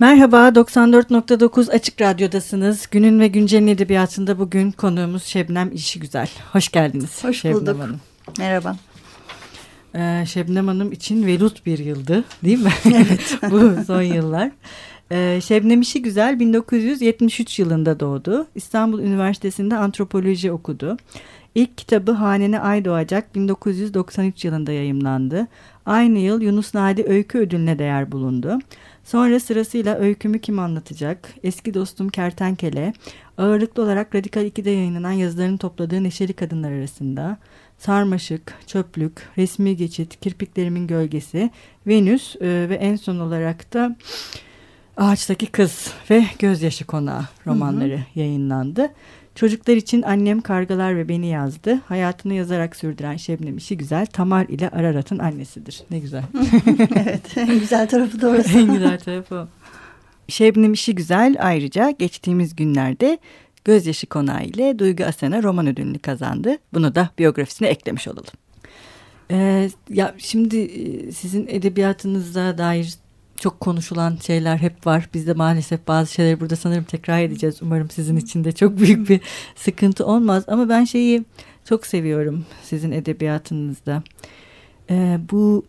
Merhaba, 94.9 Açık Radyo'dasınız. Günün ve Güncel'in edebiyatında bugün konuğumuz Şebnem İşi Güzel. Hoş geldiniz. Hoş Şebnem bulduk. Hanım. Merhaba. Ee, Şebnem Hanım için velut bir yıldı değil mi? Evet. Bu son yıllar. Ee, Şebnem İşi Güzel 1973 yılında doğdu. İstanbul Üniversitesi'nde antropoloji okudu. İlk kitabı Hanene Ay Doğacak 1993 yılında yayımlandı. Aynı yıl Yunus Nadi Öykü Ödülüne değer bulundu. Sonra sırasıyla Öykümü Kim Anlatacak, Eski Dostum Kertenkele, ağırlıklı olarak Radikal 2'de yayınlanan yazılarını topladığı Neşeli Kadınlar arasında, Sarmaşık, Çöplük, Resmi Geçit, Kirpiklerimin Gölgesi, Venüs e, ve en son olarak da Ağaçtaki Kız ve Gözyaşı Konağı romanları hı hı. yayınlandı. Çocuklar için Annem Kargalar ve Beni yazdı. Hayatını yazarak sürdüren Şebnem İşi Güzel, Tamar ile Ararat'ın annesidir. Ne güzel. evet, en güzel tarafı da orası. en güzel tarafı o. Şebnem İşi Güzel ayrıca geçtiğimiz günlerde Gözyaşı Konağı ile Duygu Asena roman ödülünü kazandı. Bunu da biyografisine eklemiş olalım. Ee, ya şimdi sizin edebiyatınıza dair çok konuşulan şeyler hep var. Biz de maalesef bazı şeyleri burada sanırım tekrar edeceğiz. Umarım sizin için de çok büyük bir sıkıntı olmaz. Ama ben şeyi çok seviyorum sizin edebiyatınızda. Ee, bu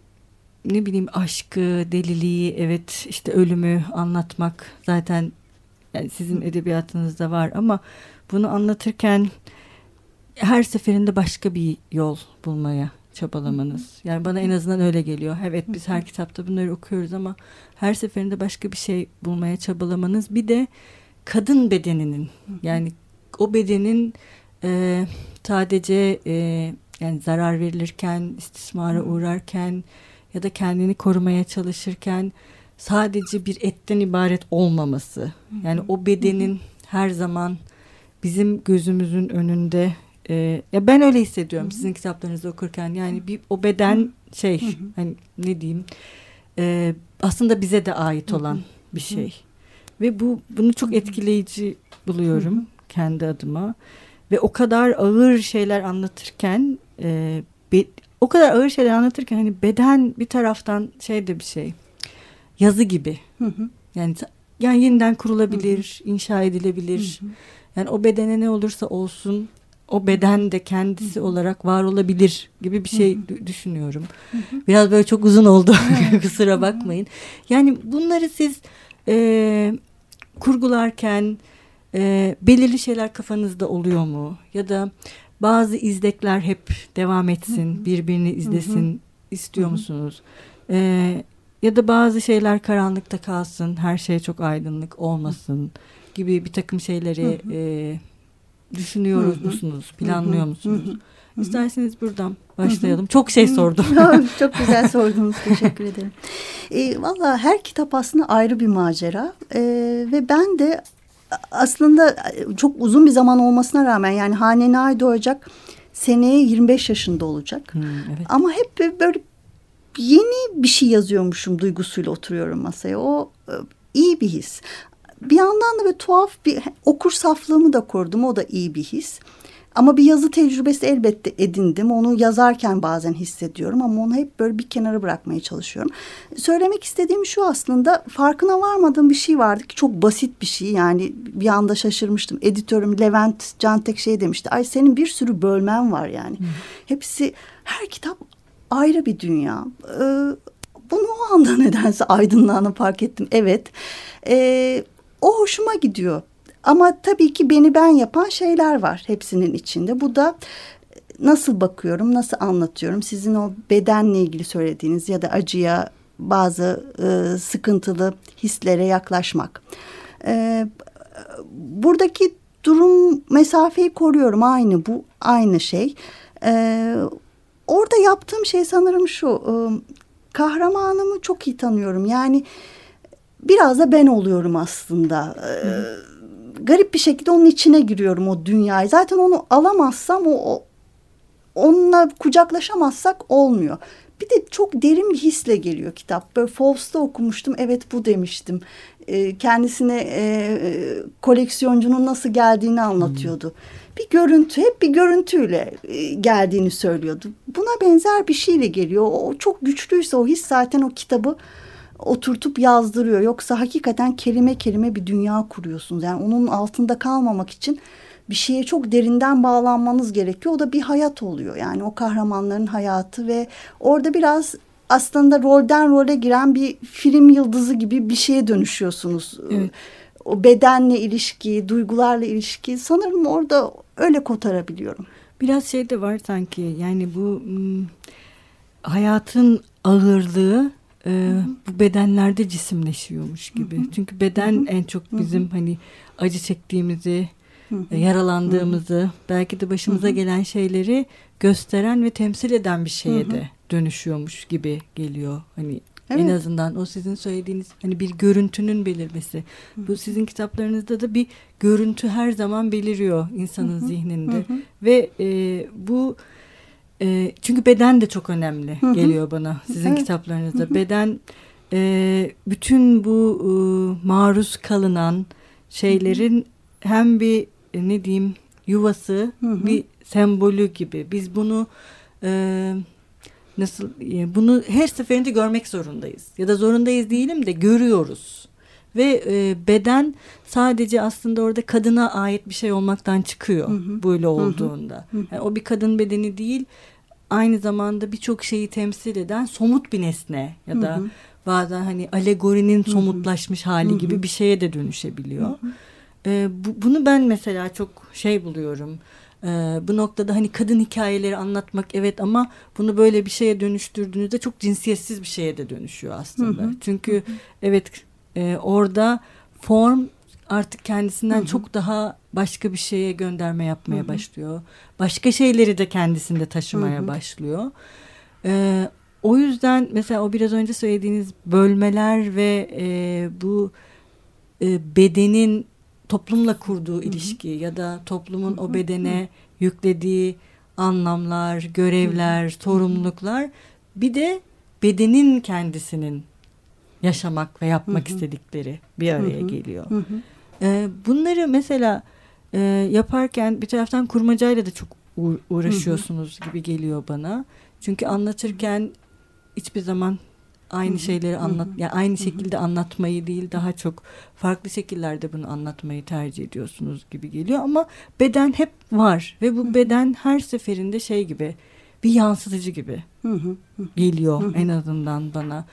ne bileyim aşkı, deliliği, evet işte ölümü anlatmak zaten yani sizin edebiyatınızda var ama bunu anlatırken her seferinde başka bir yol bulmaya çabalamanız. Yani bana en azından öyle geliyor. Evet biz her kitapta bunları okuyoruz ama her seferinde başka bir şey bulmaya çabalamanız. Bir de kadın bedeninin yani o bedenin e, sadece e, yani zarar verilirken, istismara uğrarken ya da kendini korumaya çalışırken sadece bir etten ibaret olmaması. Yani o bedenin her zaman bizim gözümüzün önünde ee, ya ben öyle hissediyorum Hı-hı. sizin kitaplarınızı okurken yani bir o beden şey Hı-hı. hani ne diyeyim e, aslında bize de ait olan Hı-hı. bir şey Hı-hı. ve bu bunu çok etkileyici buluyorum Hı-hı. kendi adıma ve o kadar ağır şeyler anlatırken e, be, o kadar ağır şeyler anlatırken hani beden bir taraftan şey de bir şey yazı gibi Hı-hı. yani yani yeniden kurulabilir Hı-hı. inşa edilebilir Hı-hı. yani o bedene ne olursa olsun o beden de kendisi olarak var olabilir gibi bir şey Hı-hı. düşünüyorum. Biraz böyle çok uzun oldu kusura bakmayın. Yani bunları siz e, kurgularken e, belirli şeyler kafanızda oluyor mu? Ya da bazı izlekler hep devam etsin, birbirini izlesin istiyor musunuz? E, ya da bazı şeyler karanlıkta kalsın, her şey çok aydınlık olmasın gibi bir takım şeyleri... E, düşünüyor Hı-hı. musunuz? Planlıyor Hı-hı. musunuz? Hı-hı. İsterseniz buradan başlayalım. Çok şey sordum. Çok güzel sordunuz. Teşekkür ederim. E, Valla her kitap aslında ayrı bir macera. E, ve ben de aslında çok uzun bir zaman olmasına rağmen yani Hanene Ay doğacak seneye 25 yaşında olacak. Hmm, evet. Ama hep böyle yeni bir şey yazıyormuşum duygusuyla oturuyorum masaya. O iyi bir his bir yandan da böyle tuhaf bir okur saflığımı da korudum. O da iyi bir his. Ama bir yazı tecrübesi elbette edindim. Onu yazarken bazen hissediyorum ama onu hep böyle bir kenara bırakmaya çalışıyorum. Söylemek istediğim şu aslında farkına varmadığım bir şey vardı ki çok basit bir şey. Yani bir anda şaşırmıştım. Editörüm Levent Cantek şey demişti. Ay senin bir sürü bölmen var yani. Hmm. Hepsi her kitap ayrı bir dünya. Ee, bunu o anda nedense aydınlığını fark ettim. Evet. Ee, o hoşuma gidiyor. Ama tabii ki beni ben yapan şeyler var hepsinin içinde. Bu da e, nasıl bakıyorum, nasıl anlatıyorum? Sizin o bedenle ilgili söylediğiniz ya da acıya, bazı e, sıkıntılı hislere yaklaşmak. E, buradaki durum mesafeyi koruyorum aynı bu aynı şey. E, orada yaptığım şey sanırım şu e, kahramanımı çok iyi tanıyorum yani biraz da ben oluyorum aslında. Ee, garip bir şekilde onun içine giriyorum o dünyayı. Zaten onu alamazsam o, o onunla kucaklaşamazsak olmuyor. Bir de çok derin bir hisle geliyor kitap. Böyle Faust'ta okumuştum. Evet bu demiştim. Ee, kendisine e, koleksiyoncunun nasıl geldiğini anlatıyordu. Hmm. Bir görüntü, hep bir görüntüyle e, geldiğini söylüyordu. Buna benzer bir şeyle geliyor. O çok güçlüyse o his zaten o kitabı oturtup yazdırıyor. Yoksa hakikaten kelime kelime bir dünya kuruyorsunuz. Yani onun altında kalmamak için bir şeye çok derinden bağlanmanız gerekiyor. O da bir hayat oluyor. Yani o kahramanların hayatı ve orada biraz aslında rolden role giren bir film yıldızı gibi bir şeye dönüşüyorsunuz. Evet. O bedenle ilişki, duygularla ilişki sanırım orada öyle kotarabiliyorum. Biraz şey de var sanki yani bu hayatın ağırlığı e, bu bedenlerde cisimleşiyormuş gibi. Hı hı. Çünkü beden hı hı. en çok bizim hı hı. hani acı çektiğimizi, hı hı. yaralandığımızı, hı hı. belki de başımıza hı hı. gelen şeyleri gösteren ve temsil eden bir şeye hı hı. de dönüşüyormuş gibi geliyor. Hani evet. en azından o sizin söylediğiniz hani bir görüntünün belirmesi. Hı. Bu sizin kitaplarınızda da bir görüntü her zaman beliriyor insanın hı hı. zihninde hı hı. ve e, bu e, çünkü beden de çok önemli hı hı. geliyor bana sizin evet. kitaplarınızda. Hı hı. Beden e, bütün bu e, maruz kalınan şeylerin hı hı. hem bir e, ne diyeyim yuvası hı hı. bir sembolü gibi. Biz bunu e, nasıl e, bunu her seferinde görmek zorundayız ya da zorundayız değilim de görüyoruz ve e, beden sadece aslında orada kadına ait bir şey olmaktan çıkıyor hı hı. böyle olduğunda hı hı. Yani o bir kadın bedeni değil aynı zamanda birçok şeyi temsil eden somut bir nesne ya da hı hı. bazen hani alegorinin somutlaşmış hali hı hı. gibi bir şeye de dönüşebiliyor. Hı hı. E, bu, bunu ben mesela çok şey buluyorum. E, bu noktada hani kadın hikayeleri anlatmak evet ama bunu böyle bir şeye dönüştürdüğünüzde çok cinsiyetsiz bir şeye de dönüşüyor aslında. Hı hı. Çünkü hı hı. evet e, orada form artık kendisinden hı hı. çok daha başka bir şeye gönderme yapmaya hı hı. başlıyor. Başka şeyleri de kendisinde taşımaya hı hı. başlıyor. E, o yüzden mesela o biraz önce söylediğiniz bölmeler ve e, bu e, bedenin toplumla kurduğu Hı-hı. ilişki ya da toplumun Hı-hı. o bedene Hı-hı. yüklediği anlamlar, görevler, Hı-hı. sorumluluklar bir de bedenin kendisinin yaşamak ve yapmak Hı-hı. istedikleri bir araya Hı-hı. geliyor. Hı-hı. Ee, bunları mesela e, yaparken bir taraftan kurmacayla da çok uğraşıyorsunuz Hı-hı. gibi geliyor bana. Çünkü anlatırken hiçbir zaman aynı şeyleri anlat yani aynı şekilde anlatmayı değil daha çok farklı şekillerde bunu anlatmayı tercih ediyorsunuz gibi geliyor ama beden hep var ve bu beden her seferinde şey gibi bir yansıtıcı gibi geliyor en azından bana.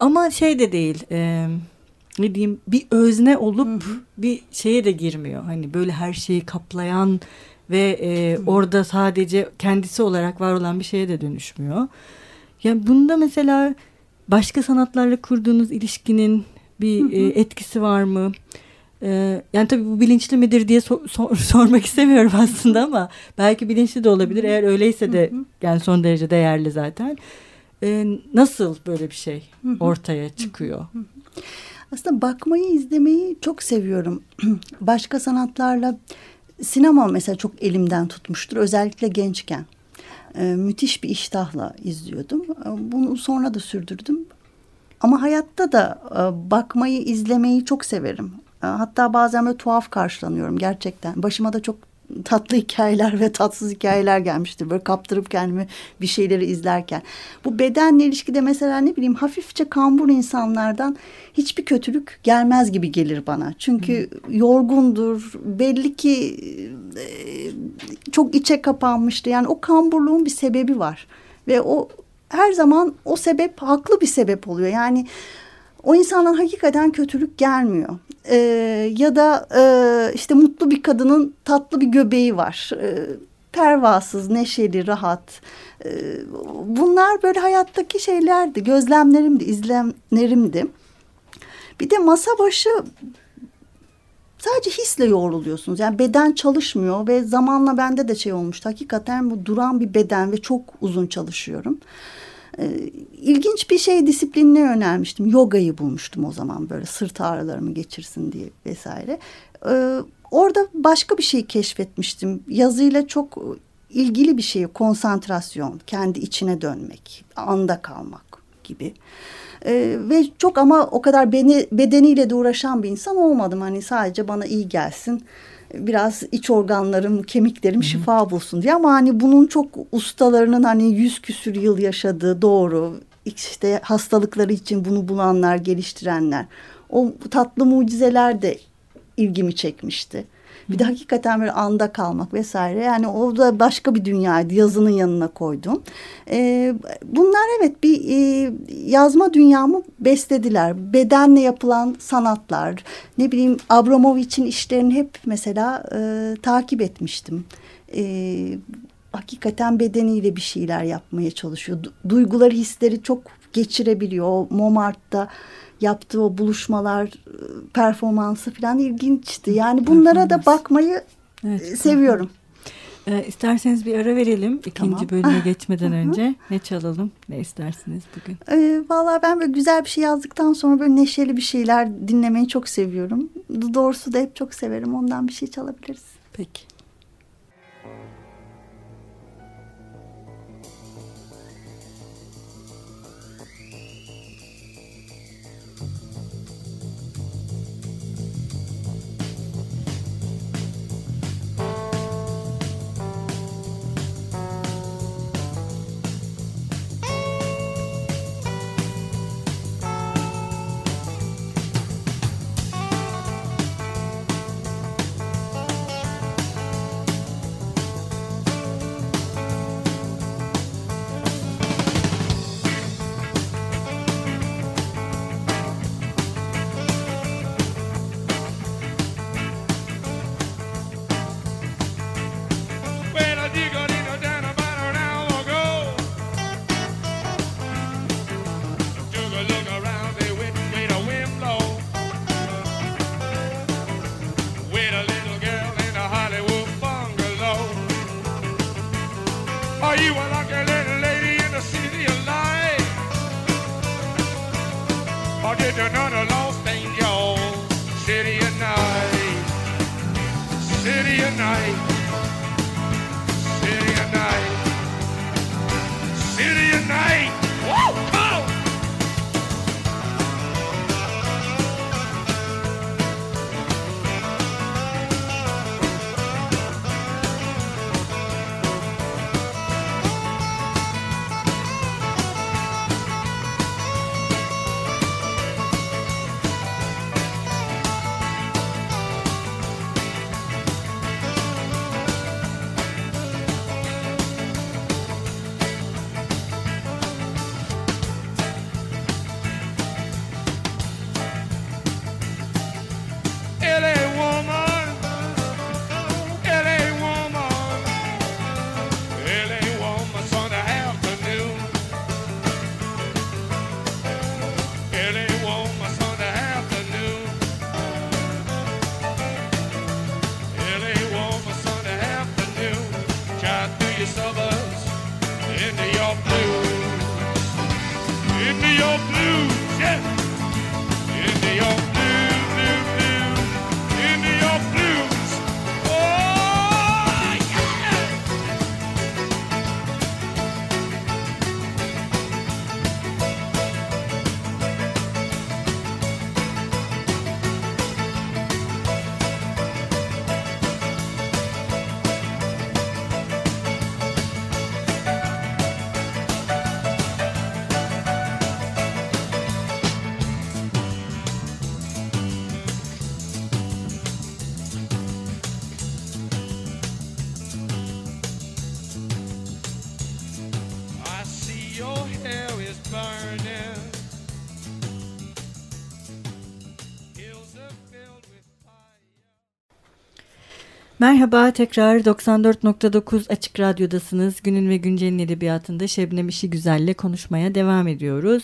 Ama şey de değil e, ne diyeyim bir özne olup bir şeye de girmiyor. Hani böyle her şeyi kaplayan ve e, orada sadece kendisi olarak var olan bir şeye de dönüşmüyor. Yani bunda mesela başka sanatlarla kurduğunuz ilişkinin bir hı hı. E, etkisi var mı? Ee, yani tabii bu bilinçli midir diye sor, sor, sormak istemiyorum aslında ama belki bilinçli de olabilir. Eğer öyleyse de yani son derece değerli zaten. Ee, nasıl böyle bir şey ortaya çıkıyor? Aslında bakmayı, izlemeyi çok seviyorum. Başka sanatlarla sinema mesela çok elimden tutmuştur. Özellikle gençken e, müthiş bir iştahla izliyordum. E, bunu sonra da sürdürdüm. Ama hayatta da e, bakmayı, izlemeyi çok severim. E, hatta bazen böyle tuhaf karşılanıyorum gerçekten. Başıma da çok tatlı hikayeler ve tatsız hikayeler gelmiştir. Böyle kaptırıp kendimi bir şeyleri izlerken. Bu bedenle ilişkide mesela ne bileyim hafifçe kambur insanlardan hiçbir kötülük gelmez gibi gelir bana. Çünkü hmm. yorgundur. Belli ki e, çok içe kapanmıştı. Yani o kamburluğun bir sebebi var. Ve o her zaman o sebep haklı bir sebep oluyor. Yani o insandan hakikaten kötülük gelmiyor. Ee, ya da e, işte mutlu bir kadının tatlı bir göbeği var. Ee, pervasız, neşeli, rahat. Ee, bunlar böyle hayattaki şeylerdi, gözlemlerimdi, izlemlerimdi. Bir de masa başı sadece hisle yoğruluyorsunuz. Yani beden çalışmıyor ve zamanla bende de şey olmuştu. Hakikaten bu duran bir beden ve çok uzun çalışıyorum. Ee, ilginç bir şey disiplinine yönelmiştim. Yogayı bulmuştum o zaman böyle sırt ağrılarımı geçirsin diye vesaire. Ee, orada başka bir şey keşfetmiştim. Yazıyla çok ilgili bir şey konsantrasyon, kendi içine dönmek, anda kalmak gibi. Ee, ve çok ama o kadar beni bedeniyle de uğraşan bir insan olmadım. Hani sadece bana iyi gelsin biraz iç organlarım, kemiklerim şifa bulsun diye. Ama hani bunun çok ustalarının hani yüz küsür yıl yaşadığı doğru. işte hastalıkları için bunu bulanlar, geliştirenler. O tatlı mucizeler de ilgimi çekmişti. Bir de hakikaten böyle anda kalmak vesaire. Yani o da başka bir dünyaydı. Yazının yanına koydum. Ee, bunlar evet bir e, yazma dünyamı beslediler. Bedenle yapılan sanatlar. Ne bileyim Abramovich'in işlerini hep mesela e, takip etmiştim. E, hakikaten bedeniyle bir şeyler yapmaya çalışıyor. Duyguları, hisleri çok geçirebiliyor. O Montmartre'da yaptığı o buluşmalar, performansı falan ilginçti. Yani bunlara da bakmayı evet, seviyorum. E, isterseniz bir ara verelim ikinci tamam. bölüme geçmeden önce. Ne çalalım? Ne istersiniz bugün? E, Valla ben böyle güzel bir şey yazdıktan sonra böyle neşeli bir şeyler dinlemeyi çok seviyorum. Doğrusu da hep çok severim. Ondan bir şey çalabiliriz. Peki. night. Merhaba tekrar 94.9 Açık Radyo'dasınız. Günün ve Güncel'in edebiyatında Şebnem İşi Güzel'le konuşmaya devam ediyoruz.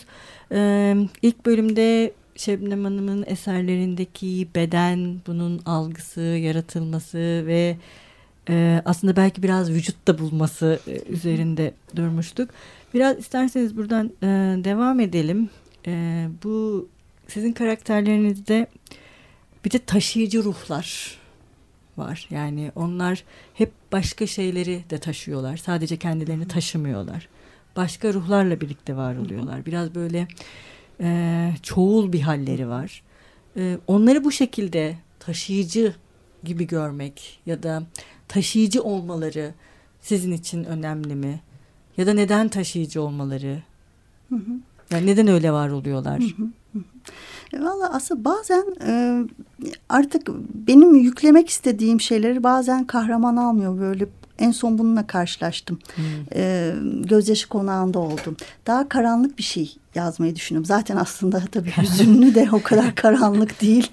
Ee, ilk bölümde Şebnem Hanım'ın eserlerindeki beden, bunun algısı, yaratılması ve e, aslında belki biraz vücutta bulması e, üzerinde durmuştuk. Biraz isterseniz buradan e, devam edelim. E, bu sizin karakterlerinizde bir de taşıyıcı ruhlar var. Yani onlar hep başka şeyleri de taşıyorlar. Sadece kendilerini taşımıyorlar. Başka ruhlarla birlikte var oluyorlar. Biraz böyle e, çoğul bir halleri var. E, onları bu şekilde taşıyıcı gibi görmek ya da taşıyıcı olmaları sizin için önemli mi? Ya da neden taşıyıcı olmaları? Hı hı. Yani neden öyle var oluyorlar? Hı hı. E, Valla aslında bazen e, artık benim yüklemek istediğim şeyleri bazen kahraman almıyor böyle en son bununla karşılaştım. Hmm. E, gözyaşı konağında oldum. Daha karanlık bir şey yazmayı düşünüyorum. Zaten aslında tabii hüzünlü de o kadar karanlık değil.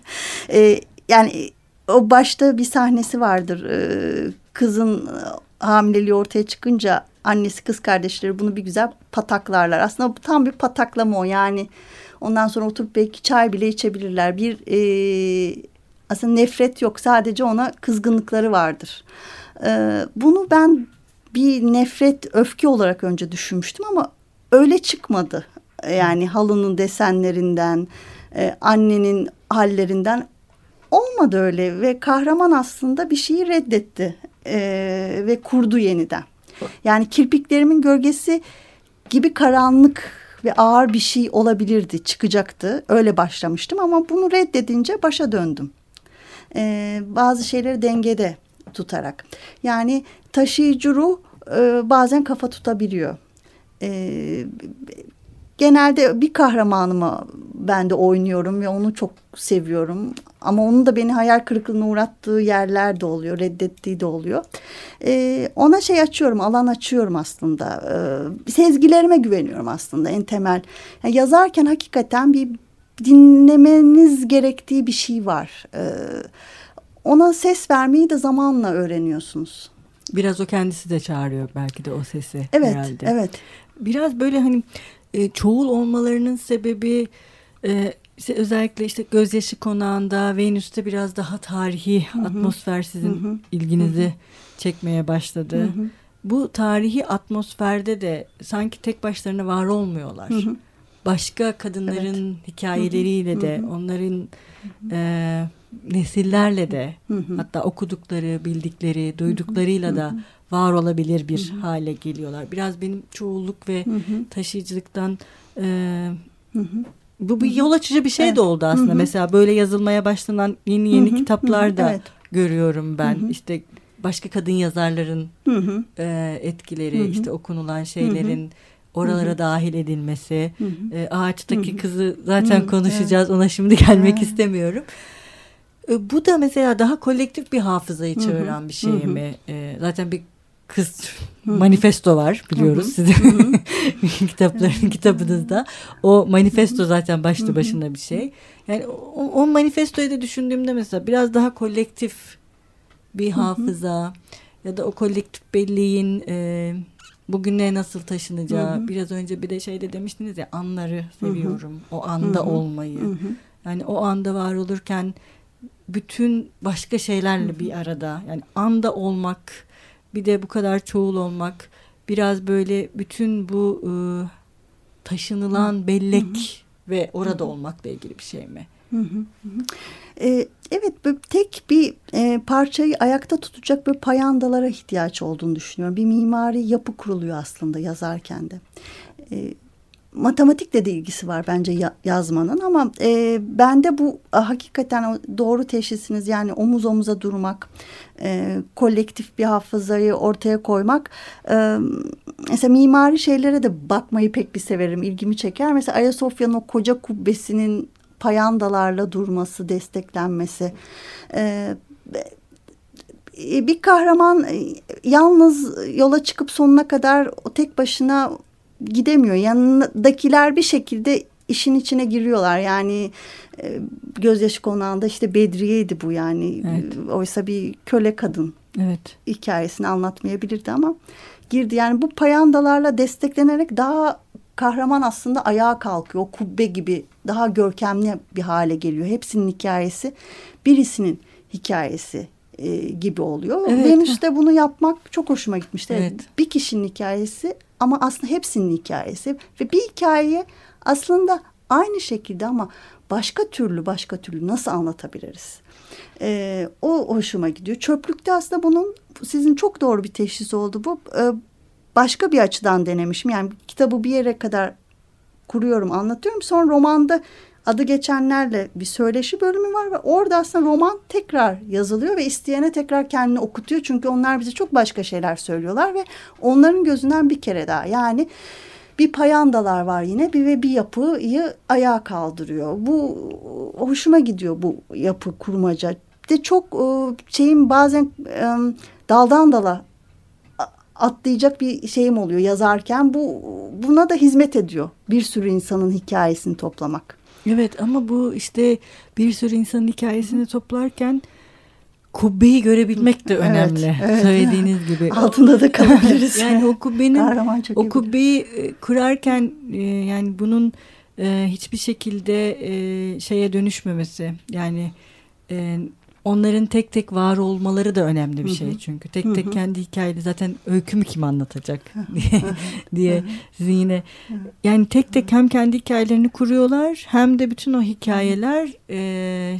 E, yani o başta bir sahnesi vardır. E, kızın hamileliği ortaya çıkınca annesi kız kardeşleri bunu bir güzel pataklarlar. Aslında tam bir pataklama o yani. Ondan sonra oturup belki çay bile içebilirler. Bir e, aslında nefret yok sadece ona kızgınlıkları vardır. E, bunu ben bir nefret öfke olarak önce düşünmüştüm ama öyle çıkmadı. Yani halının desenlerinden, e, annenin hallerinden olmadı öyle ve kahraman aslında bir şeyi reddetti e, ve kurdu yeniden. Yani kirpiklerimin gölgesi gibi karanlık ve ağır bir şey olabilirdi, çıkacaktı. Öyle başlamıştım ama bunu reddedince başa döndüm. Ee, bazı şeyleri dengede tutarak. Yani taşıyıcı ruh e, bazen kafa tutabiliyor. Ee, genelde bir kahramanımı ben de oynuyorum ve onu çok seviyorum. Ama onun da beni hayal kırıklığına uğrattığı yerler de oluyor, reddettiği de oluyor. Ee, ona şey açıyorum, alan açıyorum aslında. Ee, sezgilerime güveniyorum aslında en temel. Yani yazarken hakikaten bir dinlemeniz gerektiği bir şey var. Ee, ona ses vermeyi de zamanla öğreniyorsunuz. Biraz o kendisi de çağırıyor belki de o sesi evet, herhalde. Evet, Biraz böyle hani e, çoğul olmalarının sebebi e, işte özellikle işte gözyaşı konağında Venüs'te biraz daha tarihi Hı-hı. atmosfer sizin Hı-hı. ilginizi Hı-hı. çekmeye başladı. Hı-hı. Bu tarihi atmosferde de sanki tek başlarına var olmuyorlar. Hı-hı. Başka kadınların evet. hikayeleriyle Hı-hı. de onların e, nesillerle de Hı-hı. hatta okudukları, bildikleri, duyduklarıyla Hı-hı. da var olabilir bir Hı-hı. hale geliyorlar. Biraz benim çoğulluk ve Hı-hı. taşıyıcılıktan e, Hı-hı. bu bir yol açıcı bir şey evet. de oldu aslında. Hı-hı. Mesela böyle yazılmaya başlanan yeni yeni Hı-hı. kitaplar da evet. görüyorum ben. Hı-hı. İşte başka kadın yazarların Hı-hı. e, etkileri, Hı-hı. işte okunulan şeylerin Hı-hı oralara Hı-hı. dahil edilmesi. E, ağaçtaki Hı-hı. kızı zaten Hı-hı. konuşacağız. Evet. Ona şimdi gelmek Hı-hı. istemiyorum. E, bu da mesela daha kolektif bir hafızayı çağıran bir şey mi? E, zaten bir kız manifesto var biliyoruz sizin kitapların kitabınızda. O manifesto zaten başlı başına bir şey. Yani o, o manifestoyu da düşündüğümde mesela biraz daha kolektif bir hafıza ya da o kolektif belliğin e, bugüne nasıl taşınacağı. Biraz önce bir de şeyde demiştiniz ya anları seviyorum. O anda olmayı. Yani o anda var olurken bütün başka şeylerle bir arada. Yani anda olmak bir de bu kadar çoğul olmak biraz böyle bütün bu e, taşınılan bellek hı hı. ve orada hı hı. olmakla ilgili bir şey mi? Hı hı ee, evet böyle tek bir e, parçayı ayakta tutacak böyle payandalara ihtiyaç olduğunu düşünüyorum. Bir mimari yapı kuruluyor aslında yazarken de. E, matematikle de ilgisi var bence ya, yazmanın ama e, bende bu a, hakikaten doğru teşhisiniz yani omuz omuza durmak, e, kolektif bir hafızayı ortaya koymak. E, mesela mimari şeylere de bakmayı pek bir severim, ilgimi çeker. Mesela Ayasofya'nın o koca kubbesinin payandalarla durması, desteklenmesi. E, bir kahraman e, yalnız yola çıkıp sonuna kadar o tek başına gidemiyor. Yanındakiler bir şekilde işin içine giriyorlar. Yani e, gözyaşı konağında işte Bedriye'ydi bu yani. Evet. Oysa bir köle kadın evet. hikayesini anlatmayabilirdi ama girdi. Yani bu payandalarla desteklenerek daha kahraman aslında ayağa kalkıyor. O kubbe gibi daha görkemli bir hale geliyor. Hepsinin hikayesi birisinin hikayesi e, gibi oluyor. Evet. Venüs'te bunu yapmak çok hoşuma gitmişti. Evet. Bir kişinin hikayesi ama aslında hepsinin hikayesi ve bir hikayeyi aslında aynı şekilde ama başka türlü başka türlü nasıl anlatabiliriz? Ee, o hoşuma gidiyor. Çöplükte aslında bunun sizin çok doğru bir teşhis oldu bu. Ee, başka bir açıdan denemişim. Yani kitabı bir yere kadar kuruyorum, anlatıyorum. Sonra romanda adı geçenlerle bir söyleşi bölümü var ve orada aslında roman tekrar yazılıyor ve isteyene tekrar kendini okutuyor. Çünkü onlar bize çok başka şeyler söylüyorlar ve onların gözünden bir kere daha yani bir payandalar var yine bir ve bir yapıyı ayağa kaldırıyor. Bu hoşuma gidiyor bu yapı kurmaca. De çok e, şeyim bazen e, daldan dala atlayacak bir şeyim oluyor yazarken bu buna da hizmet ediyor bir sürü insanın hikayesini toplamak. Evet ama bu işte bir sürü insanın hikayesini toplarken kubbeyi görebilmek de önemli. Evet, evet. Söylediğiniz gibi. Altında da kalabiliriz. yani o kubbenin o kubbeyi e, kurarken e, yani bunun e, hiçbir şekilde şeye dönüşmemesi yani onların tek tek var olmaları da önemli bir şey çünkü. Tek tek kendi hikayeli zaten öykümü kim anlatacak diye, diye sizin yine yani tek tek hem kendi hikayelerini kuruyorlar hem de bütün o hikayeler e,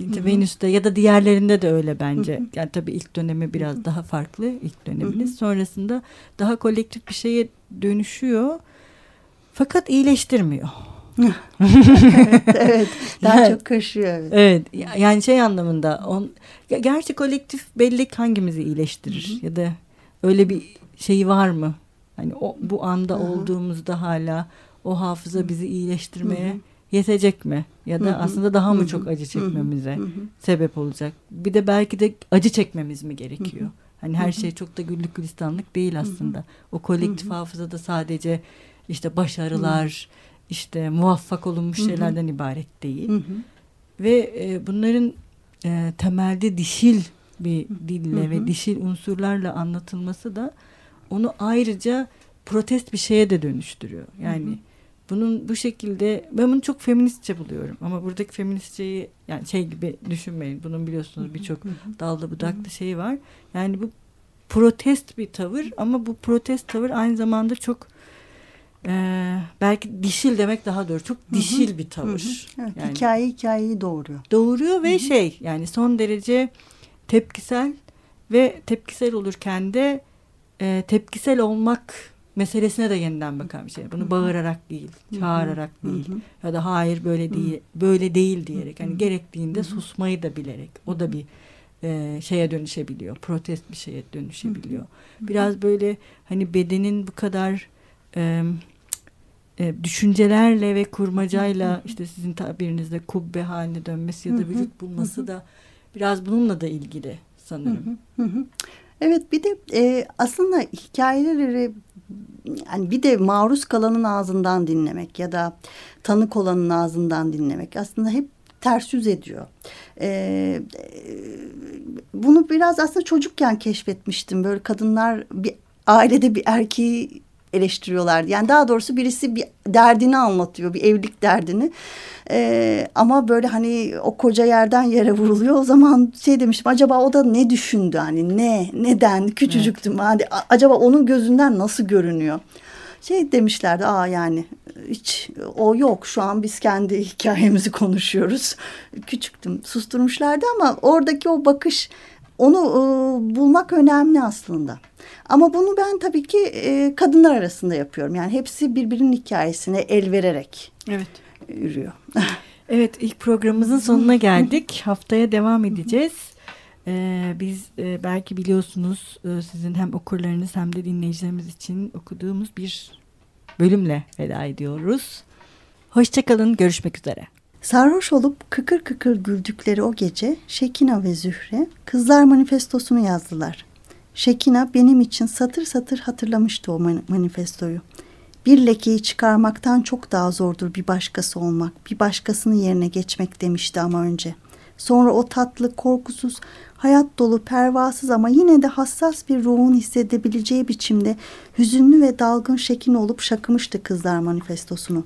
işte Venüs'te ya da diğerlerinde de öyle bence. Yani tabii ilk dönemi biraz daha farklı ilk döneminiz. Sonrasında daha kolektif bir şeye dönüşüyor. Fakat iyileştirmiyor. Evet, evet. Daha yani, çok kaşıyor. Evet. evet. Yani şey anlamında on, gerçi kolektif bellek hangimizi iyileştirir Hı -hı. ya da öyle bir şey var mı? Hani o bu anda Hı -hı. olduğumuzda hala o hafıza bizi iyileştirmeye Hı -hı yetecek mi? Ya da hı hı. aslında daha mı hı hı. çok acı çekmemize hı hı. sebep olacak? Bir de belki de acı çekmemiz mi gerekiyor? Hı hı. Hani her hı hı. şey çok da güllük gülistanlık değil aslında. Hı hı. O kolektif hı hı. hafızada sadece işte başarılar, hı hı. İşte muvaffak olunmuş hı hı. şeylerden ibaret değil. Hı hı. Ve e, bunların e, temelde dişil bir dille hı hı. ve dişil unsurlarla anlatılması da onu ayrıca protest bir şeye de dönüştürüyor. Yani hı hı bunun bu şekilde ben bunu çok feministçe buluyorum ama buradaki feministçeyi yani şey gibi düşünmeyin bunun biliyorsunuz birçok dalda budaklı şeyi var yani bu protest bir tavır ama bu protest tavır aynı zamanda çok e, belki dişil demek daha doğru. Çok dişil bir tavır. Evet, yani, hikaye hikayeyi doğuruyor. Doğuruyor ve şey yani son derece tepkisel ve tepkisel olurken de e, tepkisel olmak meselesine de yeniden bakan bir şey. Bunu bağırarak değil, çağırarak değil ya da hayır böyle değil, böyle değil diyerek. Hani gerektiğinde susmayı da bilerek. O da bir e, şeye dönüşebiliyor. Protest bir şeye dönüşebiliyor. Biraz böyle hani bedenin bu kadar e, e, düşüncelerle ve kurmacayla işte sizin tabirinizde kubbe haline dönmesi ya da vücut bulması da biraz bununla da ilgili sanırım. Evet bir de e, aslında hikayeleri yani bir de maruz kalanın ağzından dinlemek ya da tanık olanın ağzından dinlemek aslında hep ters yüz ediyor. Ee, bunu biraz aslında çocukken keşfetmiştim. Böyle kadınlar bir ailede bir erkeği eleştiriyorlar. Yani daha doğrusu birisi bir derdini anlatıyor, bir evlilik derdini. Ee, ama böyle hani o koca yerden yere vuruluyor. O zaman şey demiştim acaba o da ne düşündü hani ne, neden küçücüktüm. Evet. Hani, acaba onun gözünden nasıl görünüyor? Şey demişlerdi aa yani hiç o yok şu an biz kendi hikayemizi konuşuyoruz. Küçüktüm susturmuşlardı ama oradaki o bakış onu e, bulmak önemli aslında. Ama bunu ben tabii ki e, kadınlar arasında yapıyorum. Yani hepsi birbirinin hikayesine el vererek evet. yürüyor. evet ilk programımızın sonuna geldik. Haftaya devam edeceğiz. Ee, biz e, belki biliyorsunuz e, sizin hem okurlarınız hem de dinleyicilerimiz için okuduğumuz bir bölümle veda ediyoruz. Hoşçakalın, görüşmek üzere. Sarhoş olup kıkır kıkır güldükleri o gece Şekina ve Zühre kızlar manifestosunu yazdılar. Şekina benim için satır satır hatırlamıştı o manifestoyu. Bir lekeyi çıkarmaktan çok daha zordur bir başkası olmak, bir başkasının yerine geçmek demişti ama önce. Sonra o tatlı, korkusuz, hayat dolu, pervasız ama yine de hassas bir ruhun hissedebileceği biçimde hüzünlü ve dalgın şekin olup şakımıştı kızlar manifestosunu.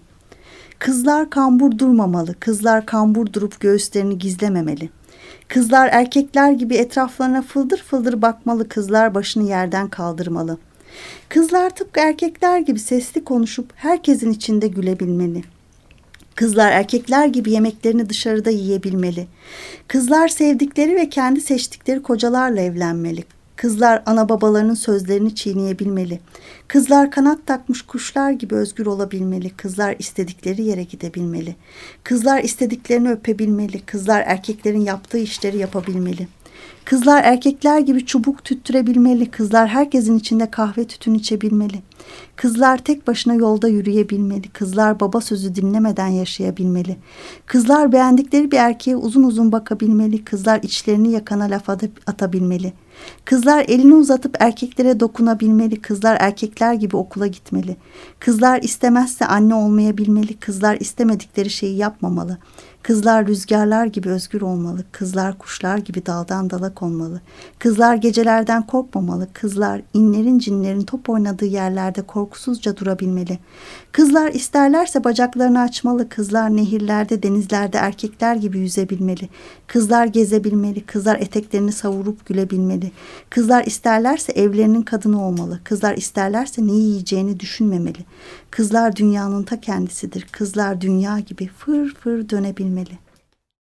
Kızlar kambur durmamalı, kızlar kambur durup göğüslerini gizlememeli.'' Kızlar erkekler gibi etraflarına fıldır fıldır bakmalı, kızlar başını yerden kaldırmalı. Kızlar tıpkı erkekler gibi sesli konuşup herkesin içinde gülebilmeli. Kızlar erkekler gibi yemeklerini dışarıda yiyebilmeli. Kızlar sevdikleri ve kendi seçtikleri kocalarla evlenmeli. Kızlar ana babalarının sözlerini çiğneyebilmeli. Kızlar kanat takmış kuşlar gibi özgür olabilmeli. Kızlar istedikleri yere gidebilmeli. Kızlar istediklerini öpebilmeli. Kızlar erkeklerin yaptığı işleri yapabilmeli. Kızlar erkekler gibi çubuk tüttürebilmeli. Kızlar herkesin içinde kahve tütün içebilmeli. Kızlar tek başına yolda yürüyebilmeli. Kızlar baba sözü dinlemeden yaşayabilmeli. Kızlar beğendikleri bir erkeğe uzun uzun bakabilmeli. Kızlar içlerini yakana laf atabilmeli. Kızlar elini uzatıp erkeklere dokunabilmeli. Kızlar erkekler gibi okula gitmeli. Kızlar istemezse anne olmayabilmeli. Kızlar istemedikleri şeyi yapmamalı. Kızlar rüzgarlar gibi özgür olmalı. Kızlar kuşlar gibi daldan dala konmalı. Kızlar gecelerden korkmamalı. Kızlar inlerin cinlerin top oynadığı yerlerde korkusuzca durabilmeli. Kızlar isterlerse bacaklarını açmalı. Kızlar nehirlerde, denizlerde erkekler gibi yüzebilmeli. Kızlar gezebilmeli. Kızlar eteklerini savurup gülebilmeli. Kızlar isterlerse evlerinin kadını olmalı. Kızlar isterlerse ne yiyeceğini düşünmemeli. Kızlar dünyanın ta kendisidir. Kızlar dünya gibi fır fır dönebilmeli.